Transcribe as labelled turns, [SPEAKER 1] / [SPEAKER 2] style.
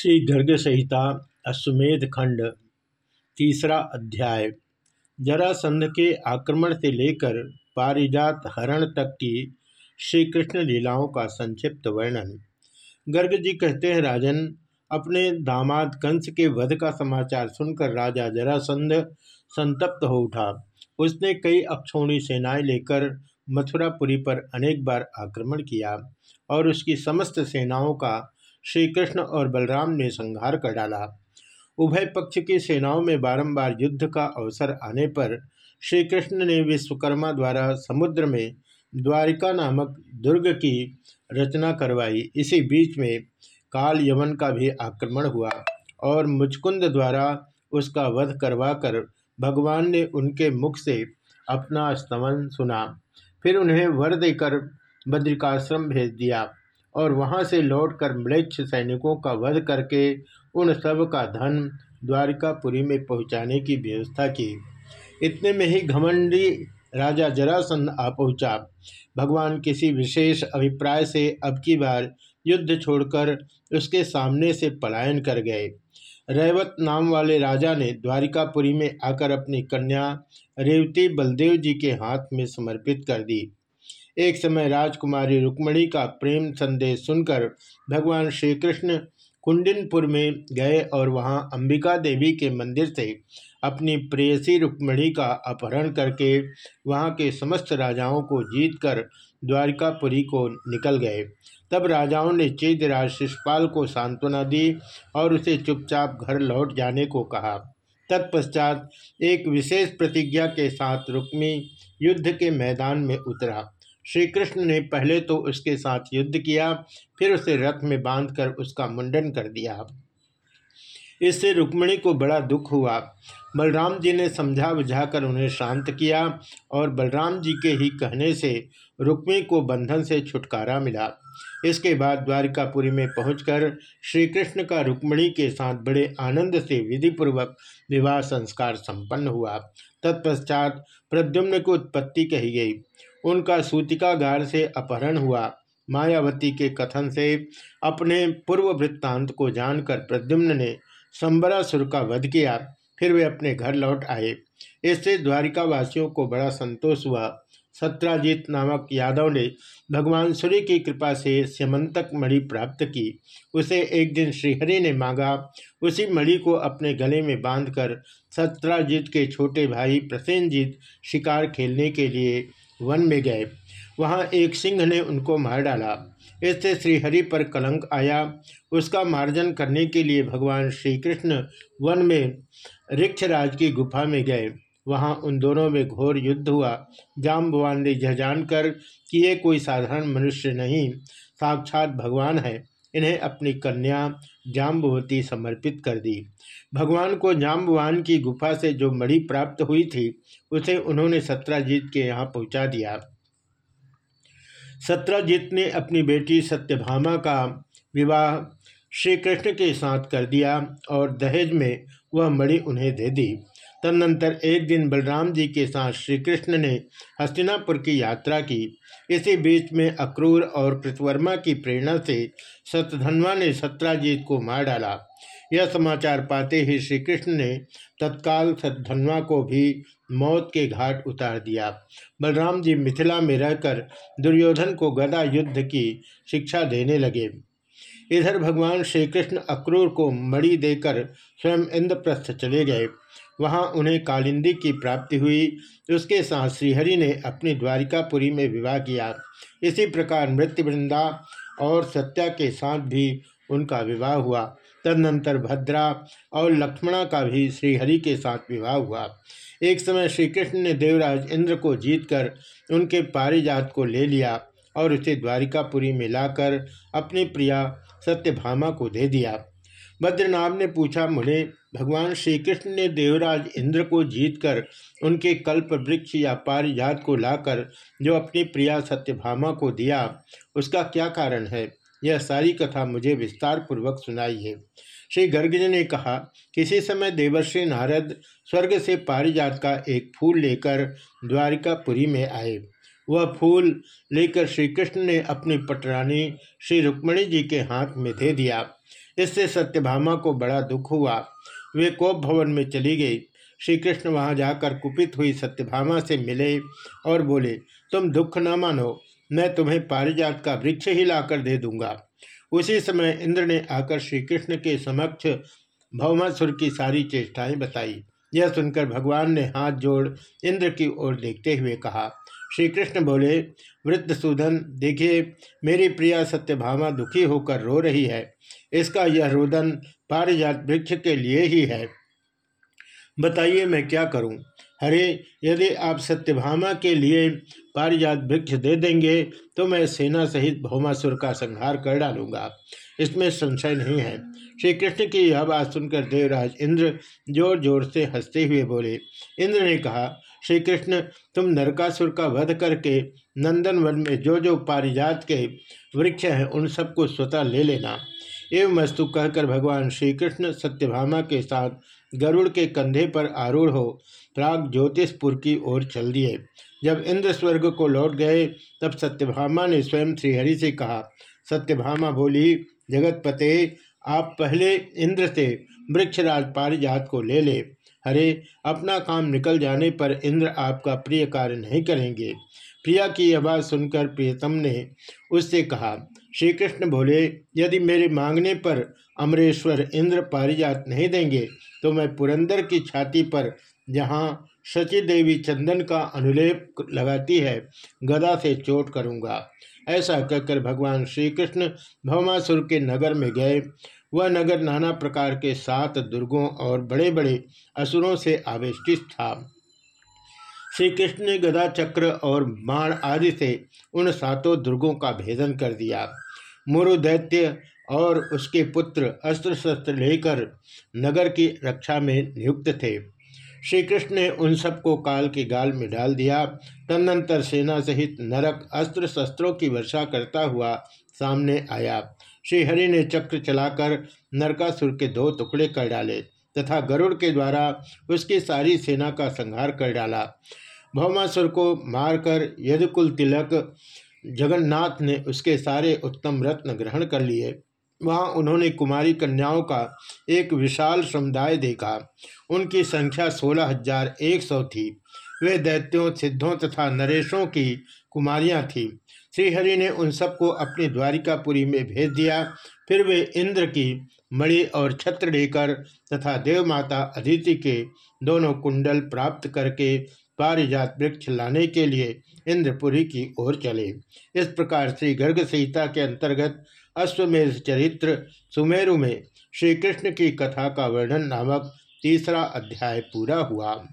[SPEAKER 1] श्री गर्ग संहिता, अश्वमेध खंड, तीसरा अध्याय। जरासंध के आक्रमण से लेकर पारिजात हरण तक की श्री कृष्ण लीलाओं का संक्षिप्त वर्णन। गर्ग जी कहते हैं, राजन, अपने दामाद कंस के वध का समाचार सुनकर राजा जरासंध संतप्त हो उठा। उसने कई अक्षोणी सेनाएँ लेकर मथुरापुरी पर अनेक बार आक्रमण किया और उसकी समस्त सेनाओं का श्री कृष्ण और बलराम ने संहार कर डाला। उभय पक्ष की सेनाओं में बारंबार युद्ध का अवसर आने पर श्री कृष्ण ने विश्वकर्मा द्वारा समुद्र में द्वारिका नामक दुर्ग की रचना करवाई। इसी बीच में काल यमन का भी आक्रमण हुआ और मुचकुंद द्वारा उसका वध करवाकर भगवान ने उनके मुख से अपना स्तमन सुना। फिर उन्हें वर देकर बद्रिकाश्रम भेज दिया। और वहाँ से लौटकर म्लेच्छ सैनिकों का वध करके उन सब का धन द्वारिकापुरी में पहुँचाने की व्यवस्था की। इतने में ही घमंडी राजा जरासंध आ पहुँचा। भगवान किसी विशेष अभिप्राय से अब की बार युद्ध छोड़कर उसके सामने से पलायन कर गए। रैवत नाम वाले राजा ने द्वारिकापुरी में आकर अपनी कन्या रेवती बलदेव जी के हाथ में समर्पित कर दी। एक समय राजकुमारी रुक्मणी का प्रेम संदेश सुनकर भगवान श्री कृष्ण कुंडिनपुर में गए और वहाँ अंबिका देवी के मंदिर से अपनी प्रेयसी रुक्मणी का अपहरण करके वहाँ के समस्त राजाओं को जीतकर द्वारिकापुरी को निकल गए। तब राजाओं ने चेतराज शिषपाल को सांत्वना दी और उसे चुपचाप घर लौट जाने को कहा। तत्पश्चात एक विशेष प्रतिज्ञा के साथ रुक्मी युद्ध के मैदान में उतरा। श्री कृष्ण ने पहले तो उसके साथ युद्ध किया, फिर उसे रथ में बांधकर उसका मुंडन कर दिया। इससे रुक्मणी को बड़ा दुख हुआ। बलराम जी ने समझा बुझाकर उन्हें शांत किया और बलराम जी के ही कहने से रुक्मी को बंधन से छुटकारा मिला। इसके बाद द्वारिकापुरी में पहुंचकर श्री कृष्ण का रुक्मणी के साथ बड़े आनंद से विधिपूर्वक विवाह संस्कार संपन्न हुआ। तत्पश्चात प्रद्युम्न को उत्पत्ति कही गई। उनका सूतिकागार से अपहरण हुआ। मायावती के कथन से अपने पूर्व वृत्तांत को जानकर प्रद्युम्न ने संबरासुर का वध किया। फिर वे अपने घर लौट आए। इससे द्वारिका वासियों को बड़ा संतोष हुआ। सत्राजीत नामक यादव ने भगवान सूर्य की कृपा से स्यमंतक मणि प्राप्त की। उसे एक दिन श्रीहरि ने मांगा। उसी मणि को अपने गले में बांधकर सत्राजीत के छोटे भाई प्रसेनजीत शिकार खेलने के लिए वन में गए। वहाँ एक सिंह ने उनको मार डाला। इससे श्रीहरि पर कलंक आया। उसका मार्जन करने के लिए भगवान श्री कृष्ण वन में ऋक्षराज की गुफा में गए। वहाँ उन दोनों में घोर युद्ध हुआ। जाम्बवान ने यह जानकर कि ये कोई साधारण मनुष्य नहीं, साक्षात भगवान है। इन्हें अपनी कन्या जाम्बवती समर्पित कर दी। भगवान को जाम्बवान की गुफा से जो मणि प्राप्त हुई थी, उसे उन्होंने सत्राजीत के यहाँ पहुँचा दिया। सत्राजीत ने अपनी बेटी सत्यभामा का विवाह श्री कृष्ण के साथ कर दिया और दहेज में वह मणि उन्हें दे दी। तदनंतर एक दिन बलराम जी के साथ श्री कृष्ण ने हस्तिनापुर की यात्रा की। इसी बीच में अक्रूर और कृतवर्मा की प्रेरणा से सतधनवा ने सत्राजीत को मार डाला। यह समाचार पाते ही श्री कृष्ण ने तत्काल सतधनवा को भी मौत के घाट उतार दिया। बलराम जी मिथिला में रहकर दुर्योधन को गदा युद्ध की शिक्षा देने लगे। इधर भगवान श्री कृष्ण अक्रूर को मणि देकर स्वयं इंद्रप्रस्थ चले गए। वहाँ उन्हें कालिंदी की प्राप्ति हुई। उसके साथ श्रीहरि ने अपनी द्वारिकापुरी में विवाह किया। इसी प्रकार मृत्यु वृंदा और सत्या के साथ भी उनका विवाह हुआ। तदनंतर भद्रा और लक्ष्मणा का भी श्रीहरि के साथ विवाह हुआ। एक समय श्री कृष्ण ने देवराज इंद्र को जीतकर उनके पारिजात को ले लिया और उसे द्वारिकापुरी में लाकर अपनी प्रिया सत्यभामा को दे दिया। बद्रनाभ ने पूछा, मुझे भगवान श्री कृष्ण ने देवराज इंद्र को जीतकर उनके कल्प, वृक्ष या पारिजात को लाकर जो अपनी प्रिया सत्यभामा को दिया, उसका क्या कारण है? यह सारी कथा मुझे विस्तार पूर्वक सुनाई है। श्री गर्ग ने कहा, किसी समय देवर्षि नारद स्वर्ग से पारिजात का एक फूल लेकर द्वारिकापुरी में आए। वह फूल लेकर श्री कृष्ण ने अपनी पटरानी श्री रुक्मणी जी के हाथ में दे दिया। इससे सत्यभामा को बड़ा दुख हुआ। वे कोप भवन में चली गई। श्री कृष्ण वहाँ जाकर कुपित हुई सत्यभामा से मिले और बोले, तुम दुख न मानो, मैं तुम्हें पारिजात का वृक्ष ही लाकर दे दूँगा। उसी समय इंद्र ने आकर श्री कृष्ण के समक्ष भवमासुर की सारी चेष्टाएँ बताई। यह सुनकर भगवान ने हाथ जोड़ इंद्र की ओर देखते हुए कहा श्री कृष्ण बोले, वृद्ध सुधन, देखिए, मेरी प्रिया सत्यभामा दुखी होकर रो रही है। इसका यह रोदन पारिजात वृक्ष के लिए ही है। बताइए मैं क्या करूँ? हरे, यदि आप सत्यभामा के लिए पारिजात वृक्ष दे देंगे तो मैं सेना सहित भौमासुर का संहार कर डालूँगा। इसमें संशय नहीं है। श्री कृष्ण की यह बात सुनकर देवराज इंद्र ज़ोर ज़ोर से हँसते हुए बोले, इंद्र ने कहा श्री कृष्ण तुम नरकासुर का वध करके नंदन वन में जो जो पारिजात के वृक्ष हैं, उन सबको स्वतः ले लेना। एवं वस्तु कहकर भगवान श्री कृष्ण सत्यभामा के साथ गरुड़ के कंधे पर आरूढ़ हो प्राग ज्योतिषपुर की ओर चल दिए। जब इंद्र स्वर्ग को लौट गए, तब सत्यभामा ने स्वयं श्रीहरि से कहा, सत्यभामा बोली जगतपते आप पहले इंद्र से वृक्षराज पारिजात को ले ले। हरे अपना काम निकल जाने पर इंद्र आपका प्रिय कार्य नहीं करेंगे। प्रिया की यह बात सुनकर प्रियतम ने उससे कहा श्री कृष्ण बोले, यदि मेरे मांगने पर अमरेश्वर इंद्र पारिजात नहीं देंगे तो मैं पुरंदर की छाती पर जहाँ शची देवी चंदन का अनुलेप लगाती है, गदा से चोट करूँगा। ऐसा कहकर भगवान श्री कृष्ण भवमासुर के नगर में गए। वह नगर नाना प्रकार के सात दुर्गों और बड़े बड़े असुरों से आवेष्टित था। श्री कृष्ण ने गदा चक्र और बाण आदि से उन सातों दुर्गों का भेदन कर दिया। मुरु दैत्य और उसके पुत्र अस्त्र शस्त्र लेकर नगर की रक्षा में नियुक्त थे। श्री कृष्ण ने उन सबको काल के गाल में डाल दिया। तदनंतर सेना सहित नरक अस्त्र शस्त्रों की वर्षा करता हुआ सामने आया। श्रीहरि ने चक्र चलाकर नरकासुर के दो टुकड़े कर डाले तथा गरुड़ के द्वारा उसकी सारी सेना का संहार कर डाला। भौमासुर को मारकर यदुकुल तिलक जगन्नाथ ने उसके सारे उत्तम रत्न ग्रहण कर लिए। वहाँ उन्होंने कुमारी कन्याओं का एक विशाल समुदाय देखा। उनकी संख्या सोलह हज़ार एक सौ थी। वे दैत्यों, सिद्धों तथा नरेशों की कुमारियाँ थीं। श्रीहरि ने उन सबको अपनी द्वारिकापुरी में भेज दिया। फिर वे इंद्र की मणि और छत्र लेकर तथा देवमाता अदिति के दोनों कुंडल प्राप्त करके पारिजात वृक्ष लाने के लिए इंद्रपुरी की ओर चले। इस प्रकार श्री गर्ग संहिता के अंतर्गत अश्वमेध चरित्र सुमेरु में श्री कृष्ण की कथा का वर्णन नामक तीसरा अध्याय पूरा हुआ।